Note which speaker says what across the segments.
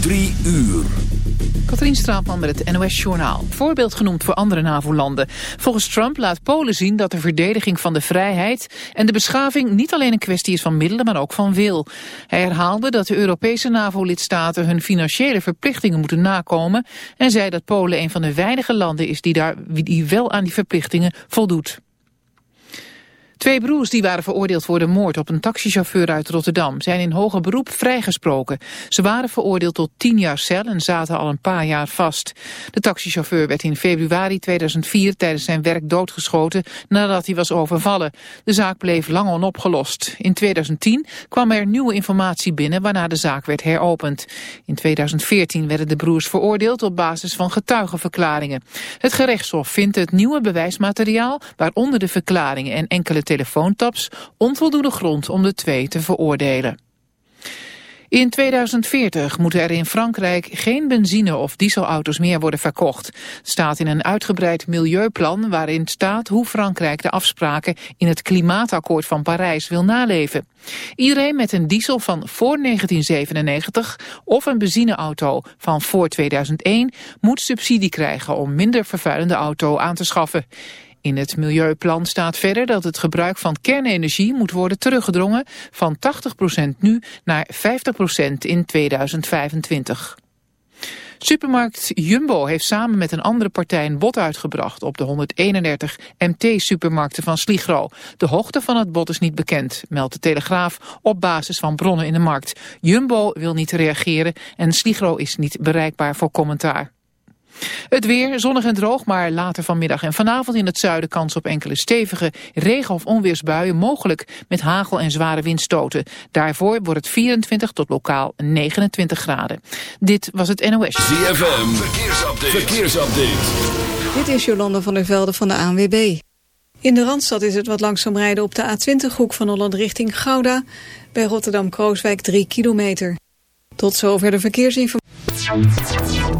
Speaker 1: Drie uur.
Speaker 2: Katrien Straatman met het NOS-journaal. Voorbeeld genoemd voor andere NAVO-landen. Volgens Trump laat Polen zien dat de verdediging van de vrijheid en de beschaving niet alleen een kwestie is van middelen, maar ook van wil. Hij herhaalde dat de Europese NAVO-lidstaten hun financiële verplichtingen moeten nakomen en zei dat Polen een van de weinige landen is die, daar, die wel aan die verplichtingen voldoet. Twee broers die waren veroordeeld voor de moord op een taxichauffeur uit Rotterdam zijn in hoger beroep vrijgesproken. Ze waren veroordeeld tot tien jaar cel en zaten al een paar jaar vast. De taxichauffeur werd in februari 2004 tijdens zijn werk doodgeschoten nadat hij was overvallen. De zaak bleef lang onopgelost. In 2010 kwam er nieuwe informatie binnen waarna de zaak werd heropend. In 2014 werden de broers veroordeeld op basis van getuigenverklaringen. Het gerechtshof vindt het nieuwe bewijsmateriaal, waaronder de verklaringen en enkele telefoontaps onvoldoende grond om de twee te veroordelen. In 2040 moeten er in Frankrijk geen benzine- of dieselauto's meer worden verkocht. Staat in een uitgebreid milieuplan waarin staat hoe Frankrijk de afspraken in het klimaatakkoord van Parijs wil naleven. Iedereen met een diesel van voor 1997 of een benzineauto van voor 2001 moet subsidie krijgen om minder vervuilende auto aan te schaffen. In het milieuplan staat verder dat het gebruik van kernenergie moet worden teruggedrongen van 80% nu naar 50% in 2025. Supermarkt Jumbo heeft samen met een andere partij een bod uitgebracht op de 131 MT-supermarkten van Sligro. De hoogte van het bod is niet bekend, meldt de Telegraaf op basis van bronnen in de markt. Jumbo wil niet reageren en Sligro is niet bereikbaar voor commentaar. Het weer, zonnig en droog, maar later vanmiddag en vanavond in het zuiden kans op enkele stevige regen- of onweersbuien, mogelijk met hagel en zware windstoten. Daarvoor wordt het 24 tot lokaal 29 graden. Dit was het NOS.
Speaker 1: ZFM, verkeersupdate. verkeersupdate.
Speaker 3: Dit is Jolanda van der Velde van de ANWB. In de Randstad is het wat langzaam rijden op de A20-hoek van Holland richting Gouda. Bij Rotterdam-Krooswijk 3 kilometer. Tot zover de verkeersinformatie.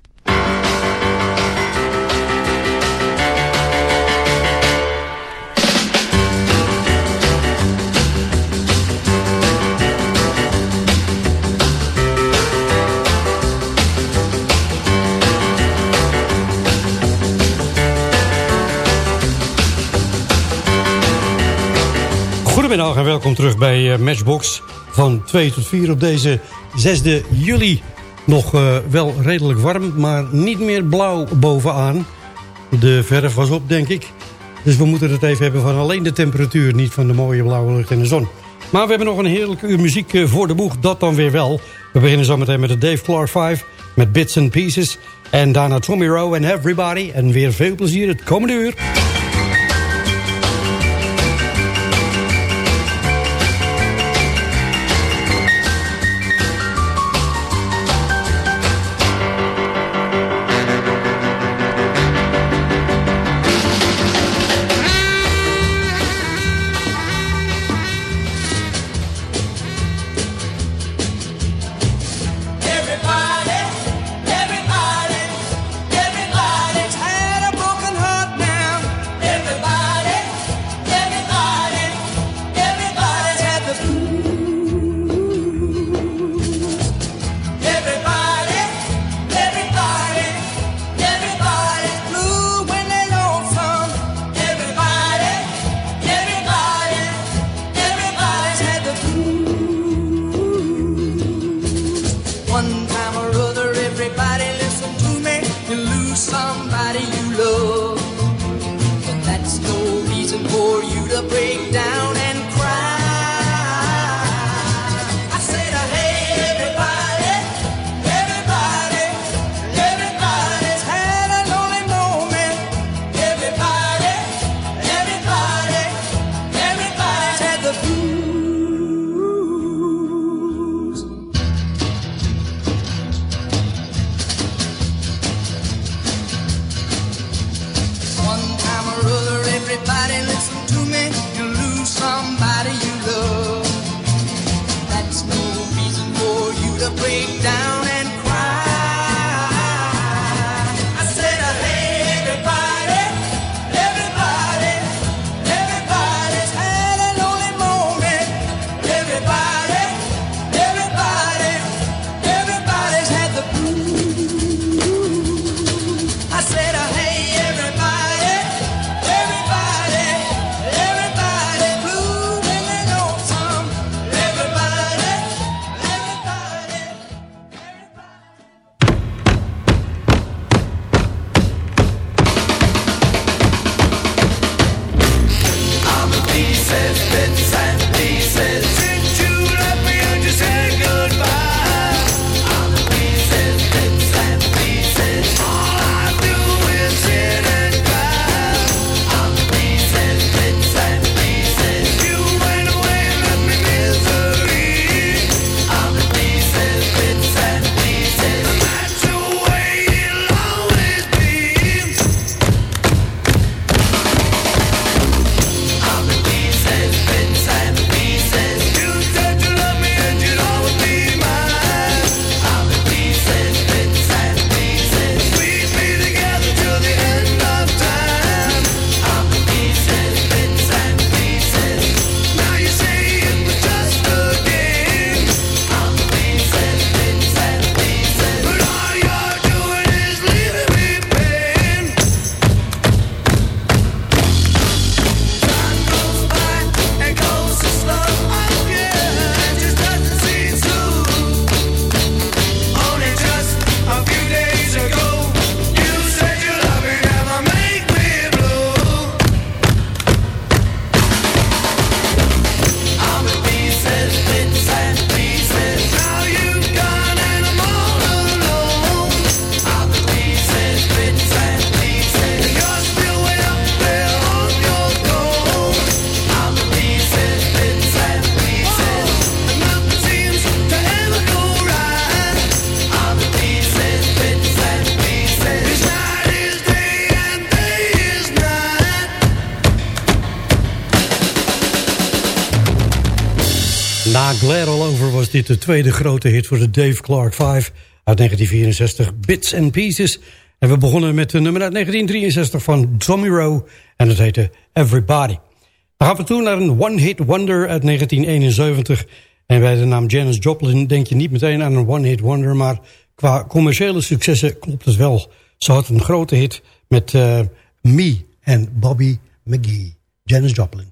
Speaker 4: Goedemiddag en welkom terug bij uh, Matchbox van 2 tot 4 op deze 6 juli. Nog uh, wel redelijk warm, maar niet meer blauw bovenaan. De verf was op, denk ik. Dus we moeten het even hebben van alleen de temperatuur, niet van de mooie blauwe lucht en de zon. Maar we hebben nog een heerlijke uur muziek uh, voor de boeg, dat dan weer wel. We beginnen zo meteen met de Dave Clark 5 met Bits and Pieces. En daarna Tommy Rowe en Everybody. En weer veel plezier het komende uur. De tweede grote hit voor de Dave Clark 5 uit 1964, Bits and Pieces. En we begonnen met de nummer uit 1963 van Tommy Rowe en dat heette Everybody. Dan gaan we toe naar een one-hit wonder uit 1971. En bij de naam Janis Joplin denk je niet meteen aan een one-hit wonder... maar qua commerciële successen klopt het wel. Ze had een grote hit met uh, Me en Bobby McGee. Janis Joplin.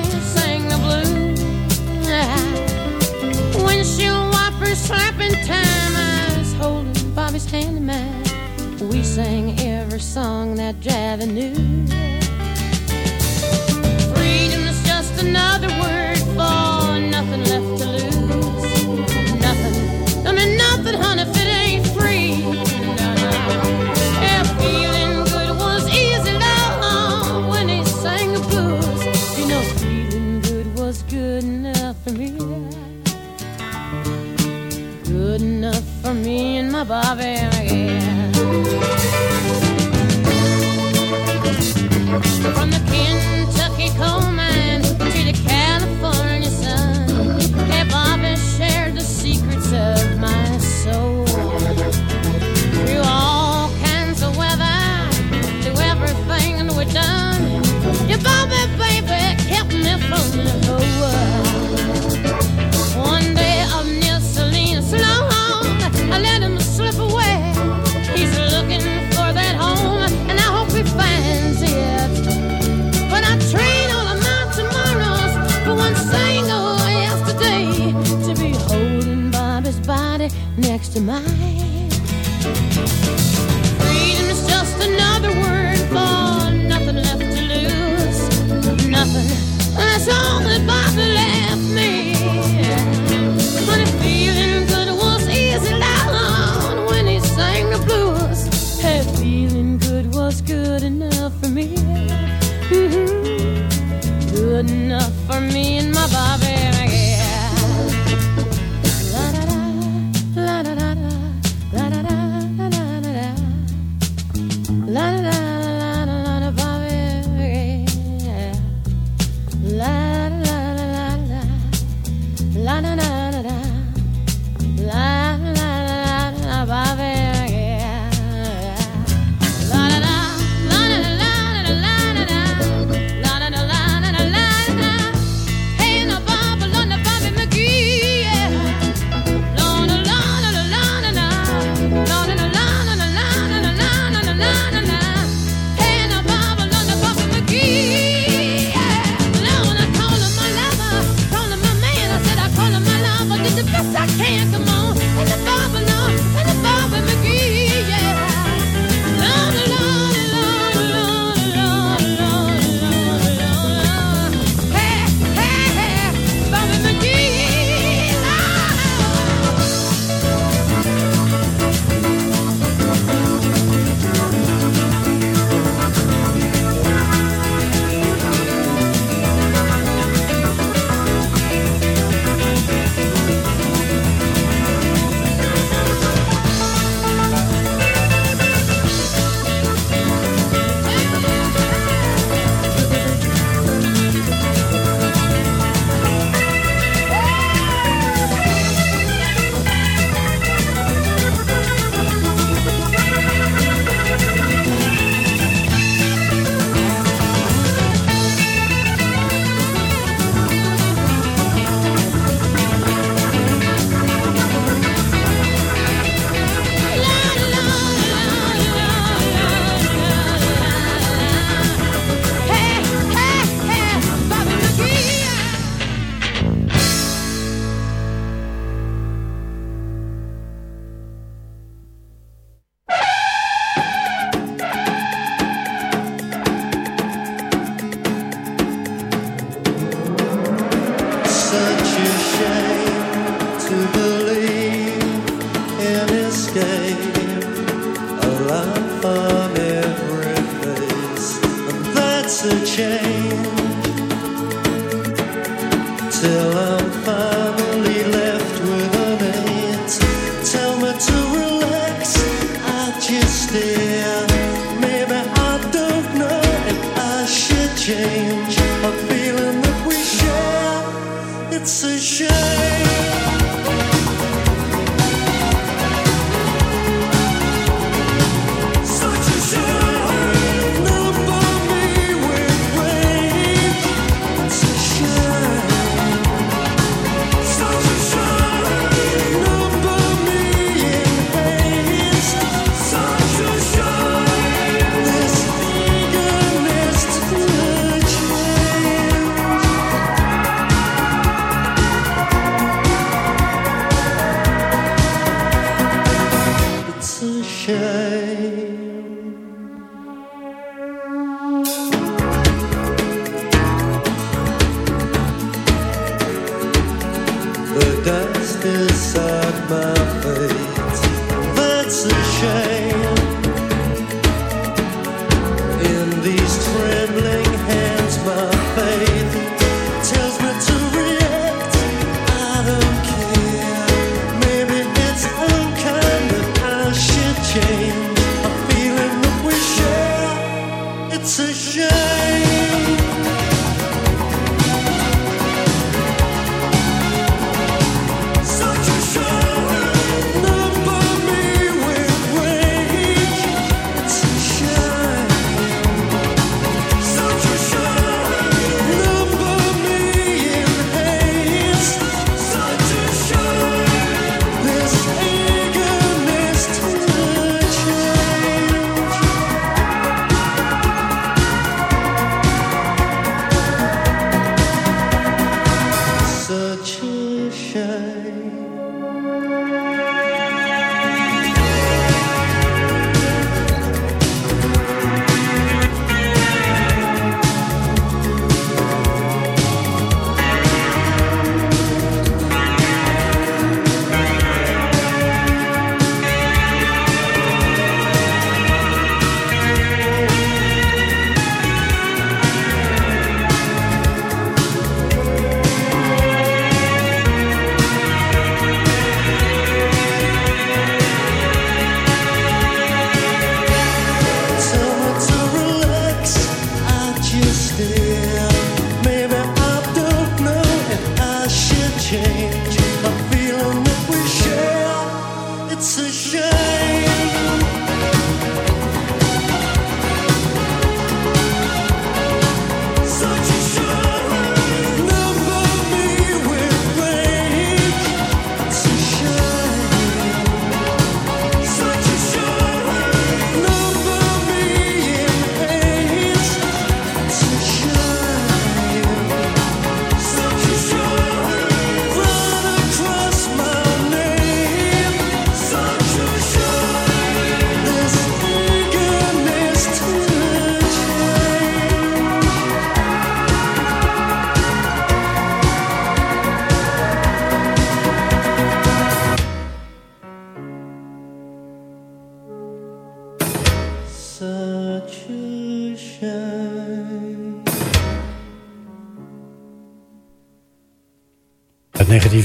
Speaker 5: slapping time. I was holding Bobby's hand in mine. We sang every song that Javi knew. Freedom is just another word me my Bobby again. From the Kentucky next to mine.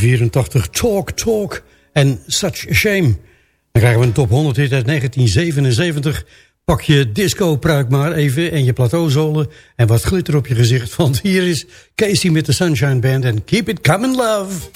Speaker 4: 1984 Talk Talk en Such a Shame. Dan krijgen we een top 100 hit uit 1977. Pak je disco-pruik maar even en je plateauzolen... en wat glitter op je gezicht, want hier is Casey met de Sunshine Band... en Keep It Coming Love.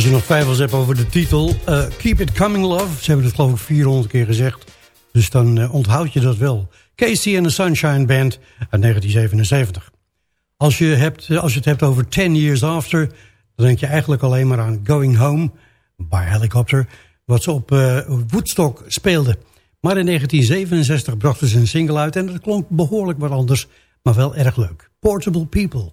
Speaker 4: Als je nog twijfels hebt over de titel... eh, Keep It Coming Love. Ze hebben het geloof ik 400 keer gezegd. Dus dan eh, onthoud je dat wel. Casey and the Sunshine Band uit 1977. Als je, hebt, eh, als je het hebt over 10 Years After... dan denk je eigenlijk alleen maar aan Going Home... by Helicopter... wat ze op Woodstock speelden. Maar in 1967 brachten ze een single uit... en dat klonk behoorlijk wat anders... maar wel erg leuk. Portable People.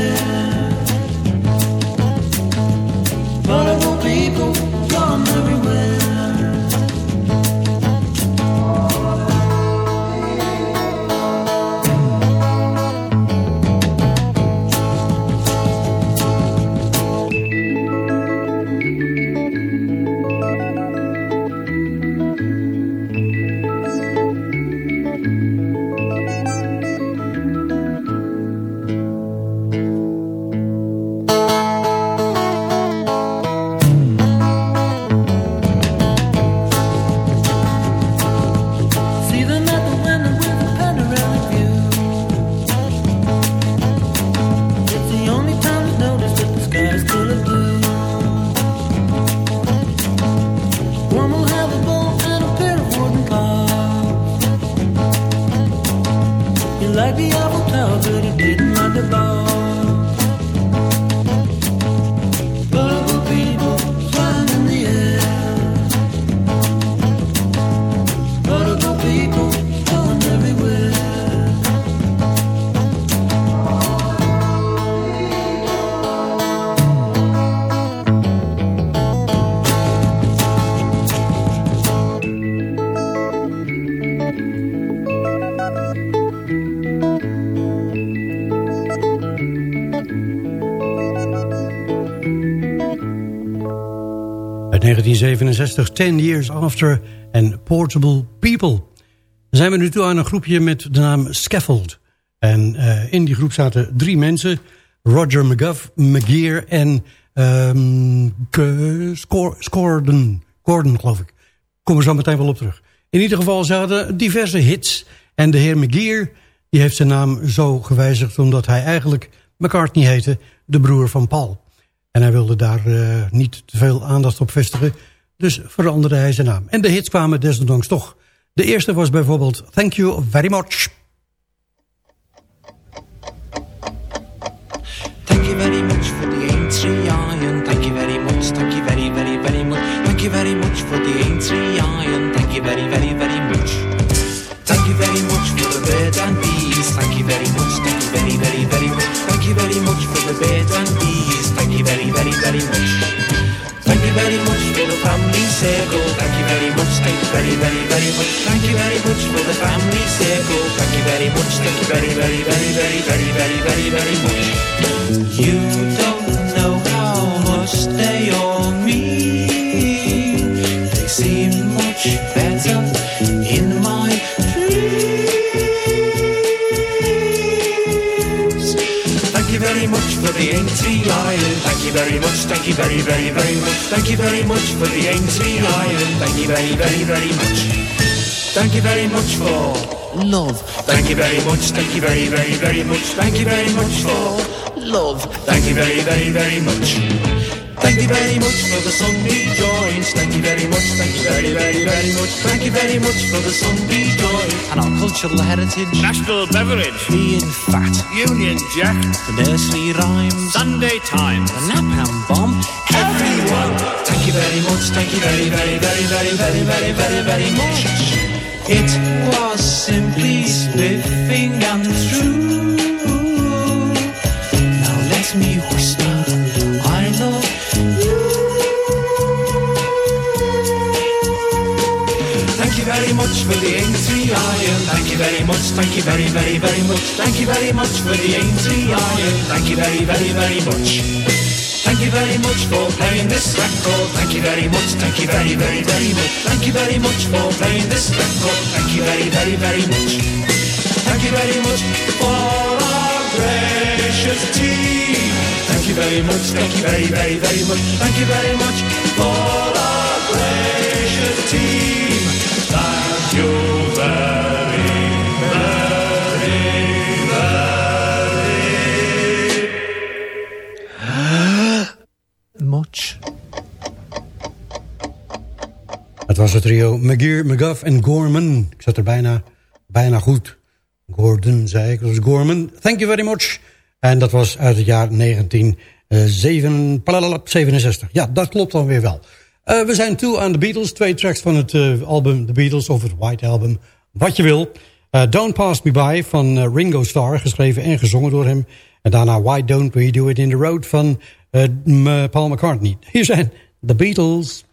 Speaker 4: 1967, 10 Years After en Portable People. Dan zijn we nu toe aan een groepje met de naam Scaffold. En eh, in die groep zaten drie mensen. Roger McGuff, McGear en Scorden. Gordon, geloof ik. Kom er zo meteen wel op terug. In ieder geval, ze hadden diverse hits. En de heer McGear die heeft zijn naam zo gewijzigd... omdat hij eigenlijk McCartney heette, de broer van Paul. En hij wilde daar eh, niet te veel aandacht op vestigen. Dus veranderde hij zijn naam. En de hits kwamen desondanks toch. De eerste was bijvoorbeeld Thank You Very Much.
Speaker 6: Thank you very much for the A3 iron. Thank you very much. Thank you very, very, very much. Thank you very much for the A3 iron. Thank you very, very, very much. Thank you very much for the bird and bees. Thank you very much. Thank you very, very, very much. Thank you very much for the bird and bees. Thank you very, very, very much. You very much for the family circle. Thank you very much. Thank you very, very, very much. Thank you very much for the family circle. Thank you very much. Thank you very, very, very, very, very, very, very, very much. You you very much. Thank you very, very, very much. Thank you very much for the A3 iron. Thank you very, very, very much. Thank you very much for love. Thank you very much. Thank you very, very, very much. Thank you very much for love. Thank you very, very, very much. Thank you very much for the Sunday joints. Thank you very much. Thank you very, very, very much. Thank you very much for the Sunday joint and our cultural heritage.
Speaker 7: National beverage.
Speaker 6: Being fat.
Speaker 7: Union Jack.
Speaker 6: The nursery rhymes.
Speaker 7: Sunday Times.
Speaker 6: The napalm bomb. Everyone. Thank you very much. Thank you very, very, very, very, very, very, very, very much. It was simply spiffing and true. Much for the A3 iron. Thank you very much. Thank you very, very, very much. Thank you very much for the A3 iron. Thank you very, very, very much. Thank you very much for playing this record. Thank you very much. Thank you very, very, very much. Thank you very much for playing this record. Thank you very, very, very much. Thank you very much for our gracious team. Thank you very much. Thank you very, very, very much. Thank you very much for our gracious team. Thank you very, much.
Speaker 4: Het was het trio McGear, McGuff en Gorman. Ik zat er bijna, bijna goed. Gordon, zei ik. Dat was Gorman. Thank you very much. En dat was uit het jaar 1967. Eh, ja, dat klopt dan weer wel. Eh, we zijn toe aan de Beatles. Twee tracks van het eh, album The Beatles of het White Album. Wat je wil. Eh, Don't Pass Me By van Ringo Starr. Geschreven en gezongen door hem. En daarna Why Don't We Do It In The Road van Paul McCartney. Hier zijn The Beatles.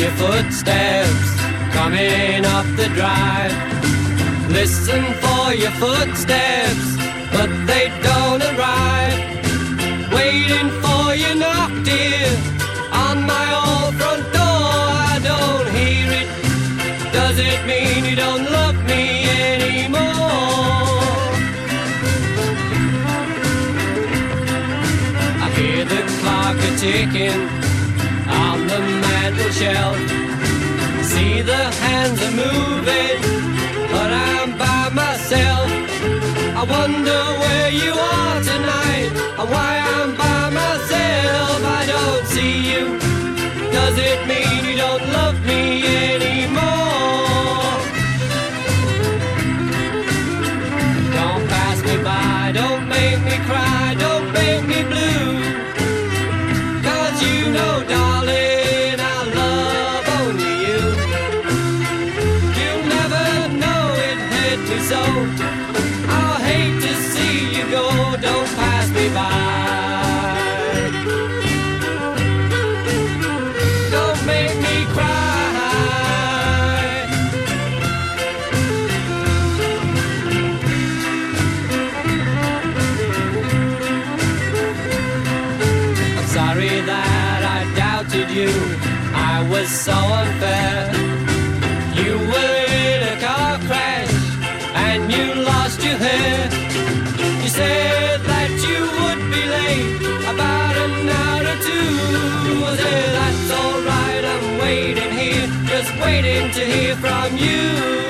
Speaker 8: your footsteps coming up the drive. Listen for your footsteps, but they don't arrive. Waiting for your knock, dear, on my old front door. I don't hear it. Does it mean you don't love me anymore? I hear the clock a ticking The hands are moving, but I'm by myself. I wonder. to hear from you.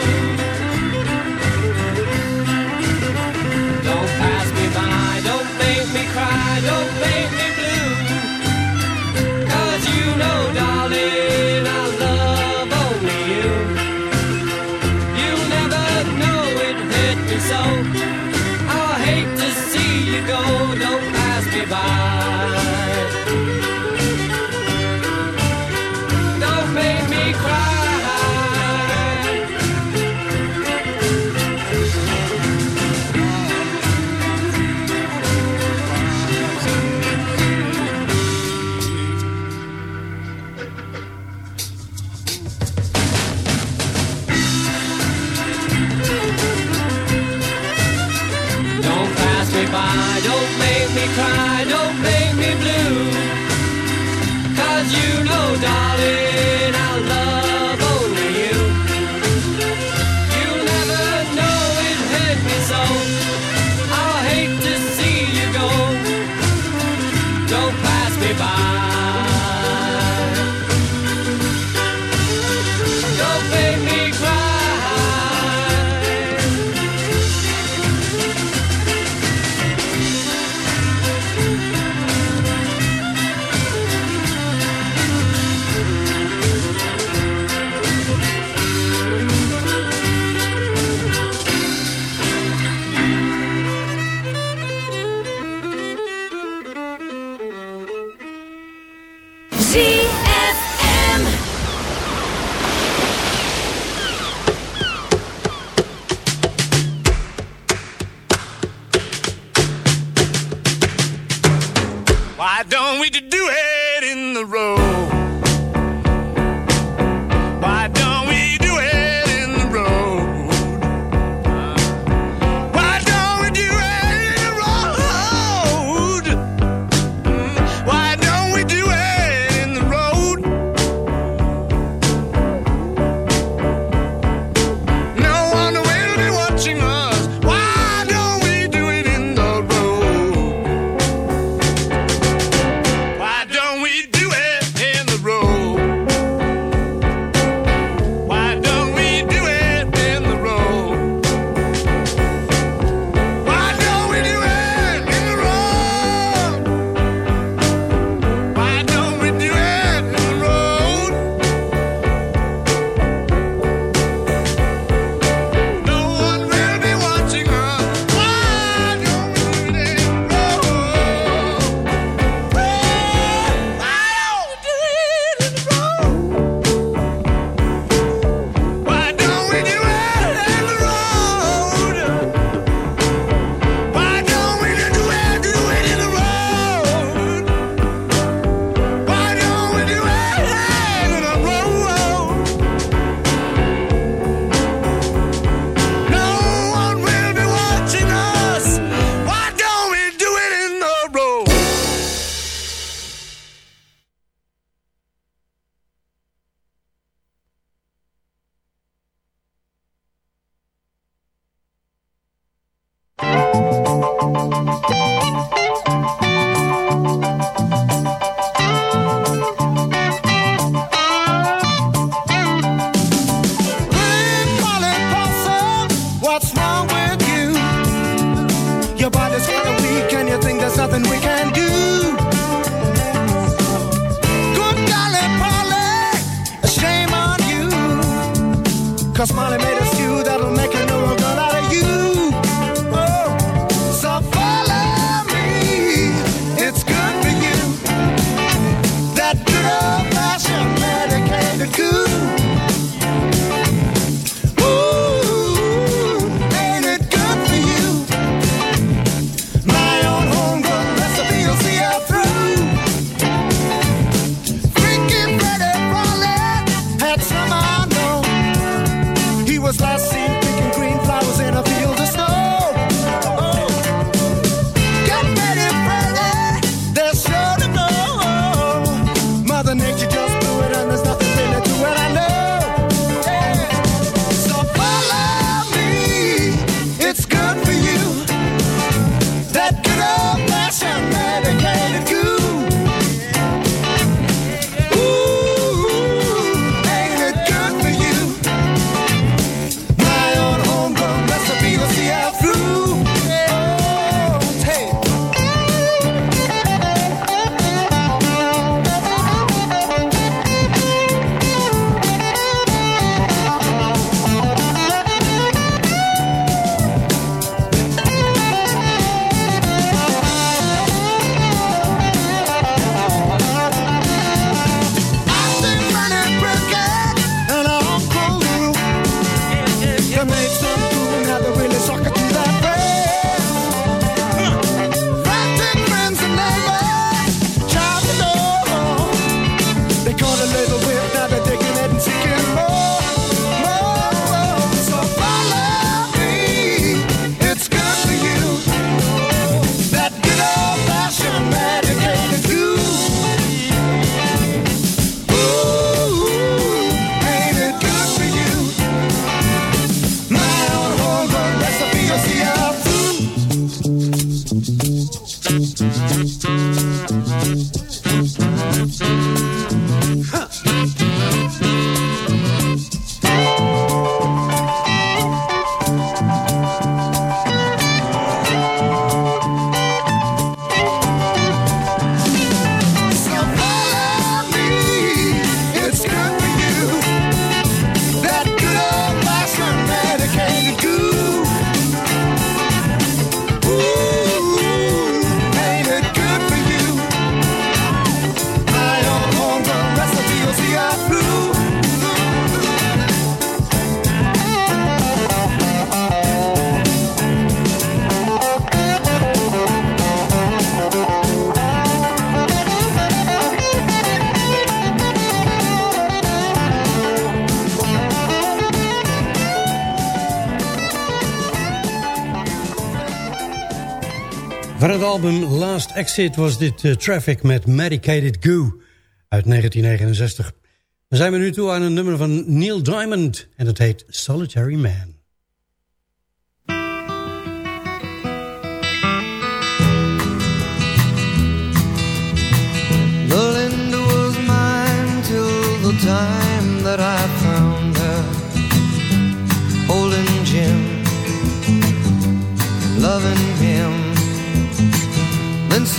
Speaker 4: Exit was dit eh, Traffic met Medicated Goo uit 1969. Dan zijn we nu toe aan een nummer van Neil Diamond en dat heet Solitary Man.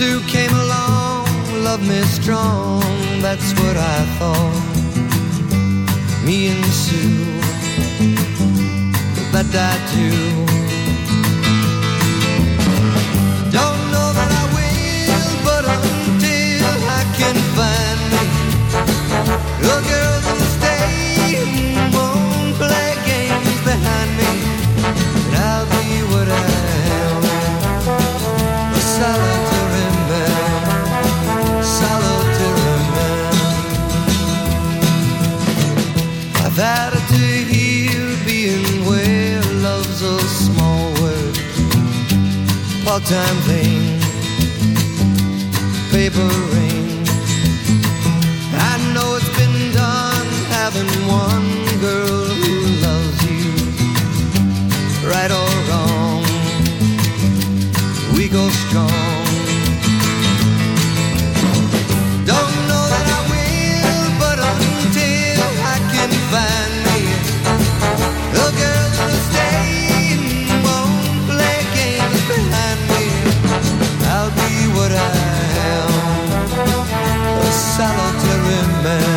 Speaker 9: two came along, loved me strong, that's what I thought. Me and Sue, that I do. Don't know that I will, but until I can find me a girl. I've to hear being where love's a small word, part time thing, paper rain. I know it's been done having one girl who loves you, right or wrong. We go strong. am a solitary man.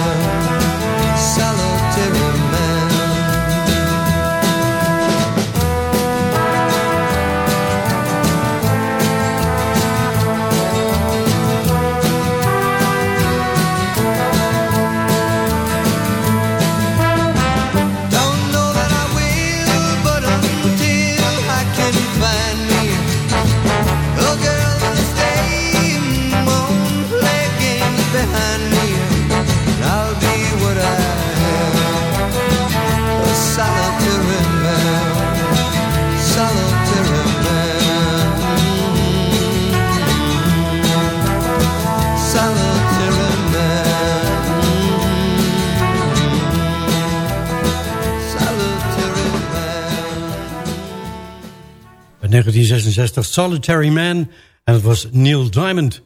Speaker 10: 1966, Solitary Man. En dat was Neil Diamond.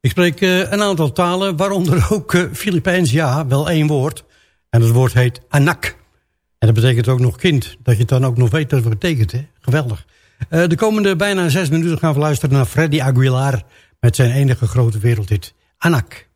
Speaker 10: Ik spreek eh, een aantal talen, waaronder ook eh, Filipijns, ja, wel één woord. En dat woord heet anak. En dat betekent ook nog kind. Dat je het dan ook nog weet wat het betekent, hè? Geweldig. Eh, de komende bijna zes minuten gaan we luisteren naar Freddy Aguilar... met zijn enige grote wereldhit, Anak.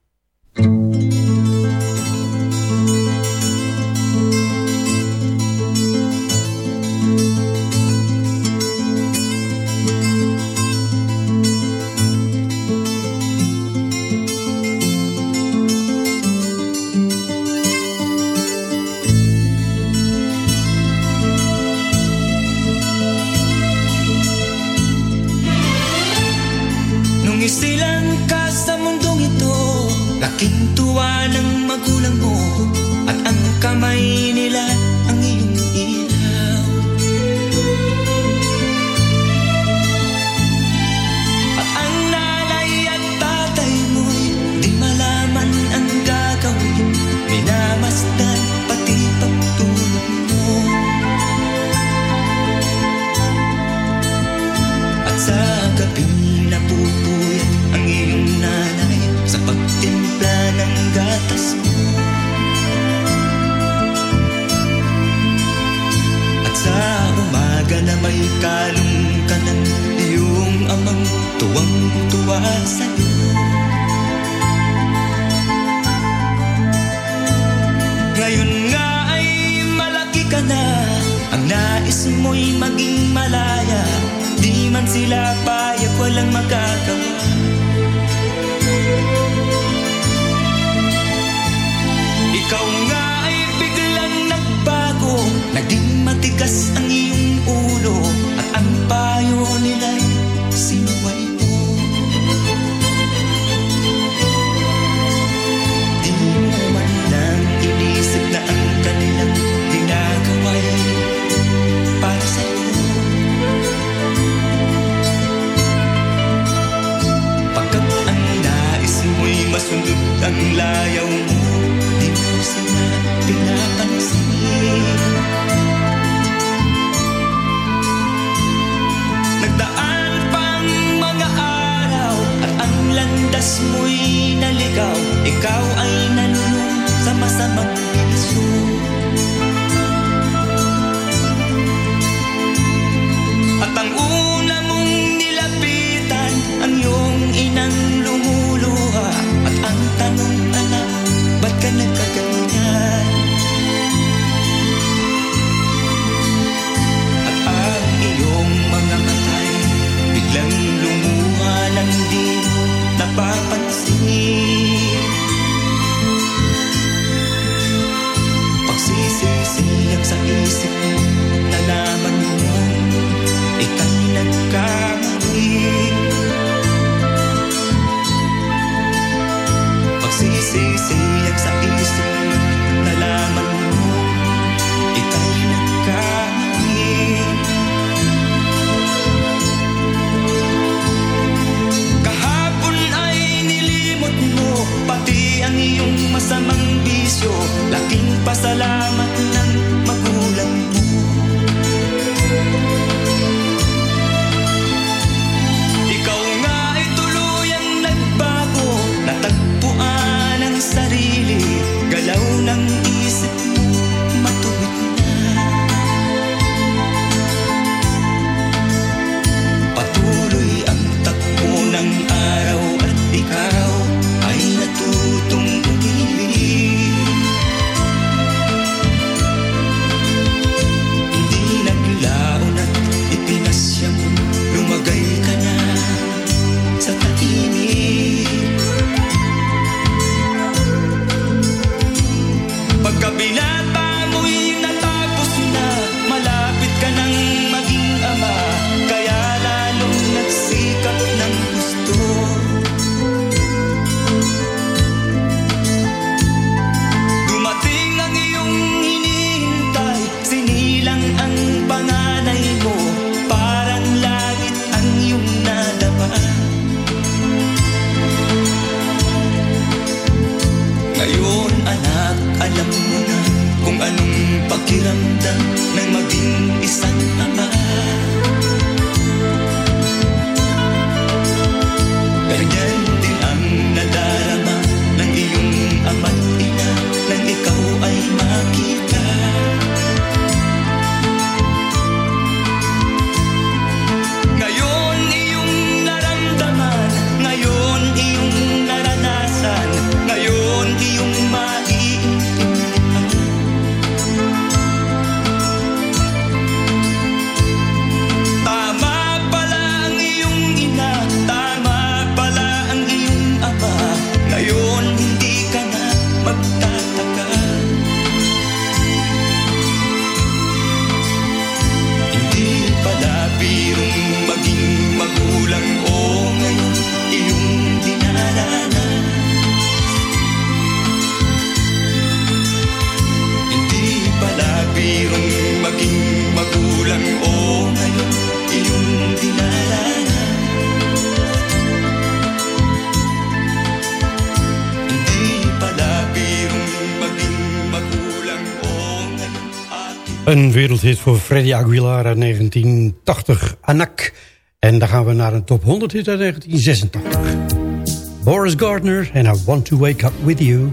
Speaker 4: Een wereldhit voor Freddy Aguilar 1980, Anak. En dan gaan we naar een top 100 hit uit 1986. Boris Gardner en I Want to Wake Up With You.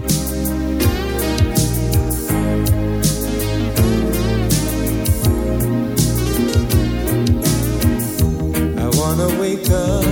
Speaker 11: I wanna wake up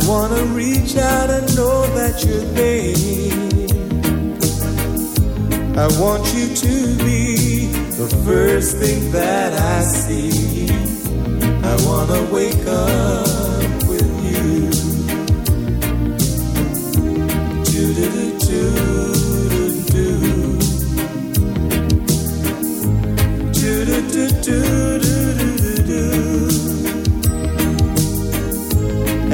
Speaker 11: I wanna reach out and know that you're there. I want you to be the first thing that I see. I wanna wake up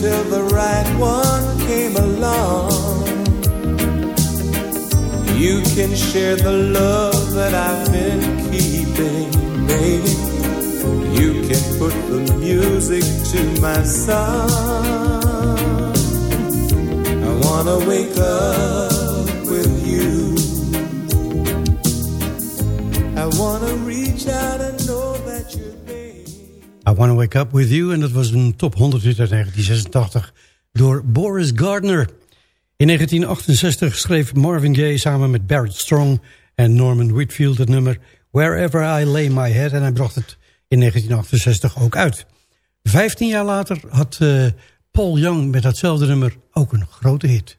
Speaker 11: till the right one came along. You can share the love that I've been keeping, baby. You can put the music to my song. I wanna wake up with you. I wanna reach out
Speaker 4: Wanna Wake Up With You. En dat was een top 100 hit uit 1986 door Boris Gardner. In 1968 schreef Marvin Gaye samen met Barrett Strong en Norman Whitfield het nummer Wherever I Lay My Head. En hij bracht het in 1968 ook uit. Vijftien jaar later had eh, Paul Young met datzelfde nummer ook een grote hit.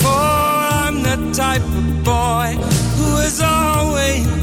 Speaker 12: for I'm the type of boy who is always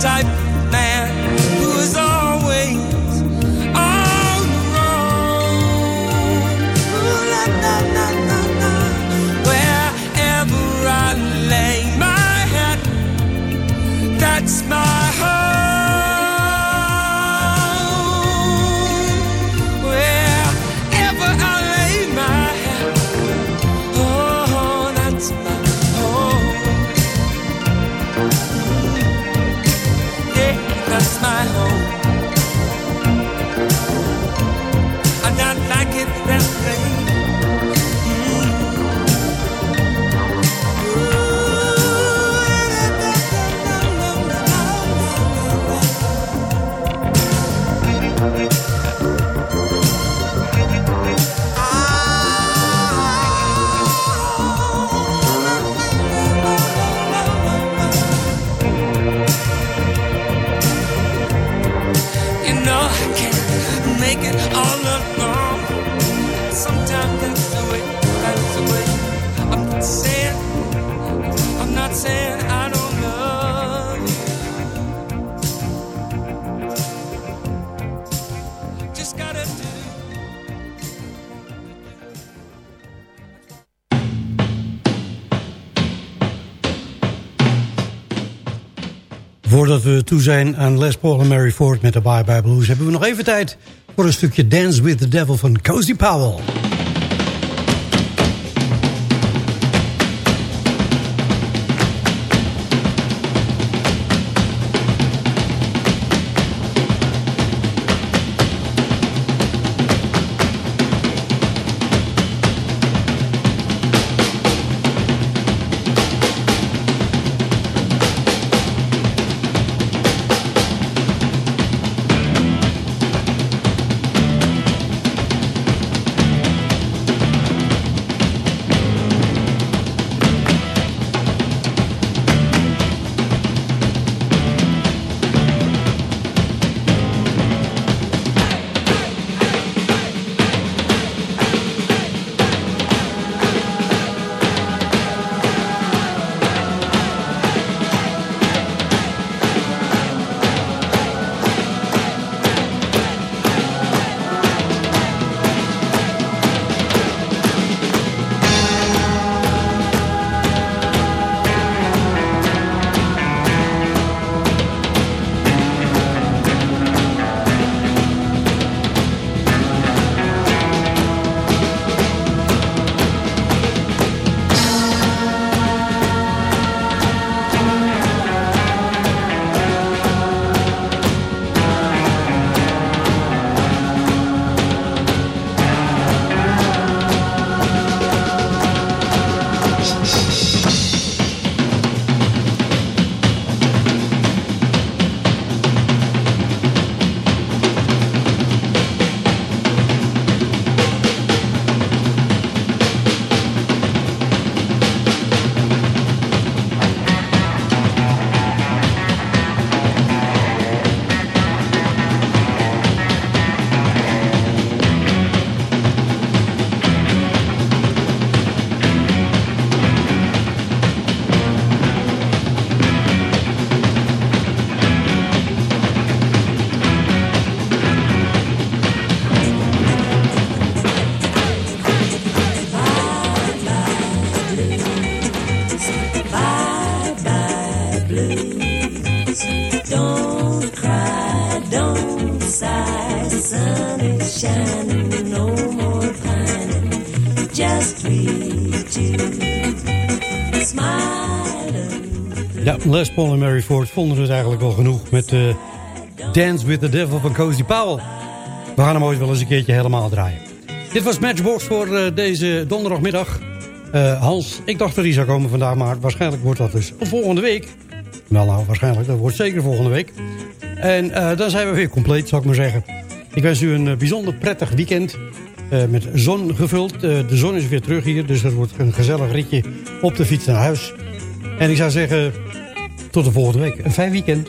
Speaker 12: type
Speaker 4: toe zijn aan Les Paul en Mary Ford met de Bye Bye Blues... hebben we nog even tijd voor een stukje Dance with the Devil van Cozy Powell. Les Paul en Mary Ford vonden het eigenlijk wel genoeg met eh, Dance with the Devil van Cozy Powell. We gaan hem ooit wel eens een keertje helemaal draaien. Dit was Matchbox voor eh, deze donderdagmiddag. Eh, Hans, ik dacht dat hij zou komen vandaag, maar waarschijnlijk wordt dat dus volgende week. Wel nou, waarschijnlijk, dat wordt zeker volgende week. En dan zijn we weer compleet, zou ik maar zeggen. Ik wens u een bijzonder prettig weekend. met zon gevuld. De zon is weer terug hier, dus het wordt een gezellig ritje op de fiets naar huis. En ik zou zeggen, tot de volgende week. Een fijn weekend.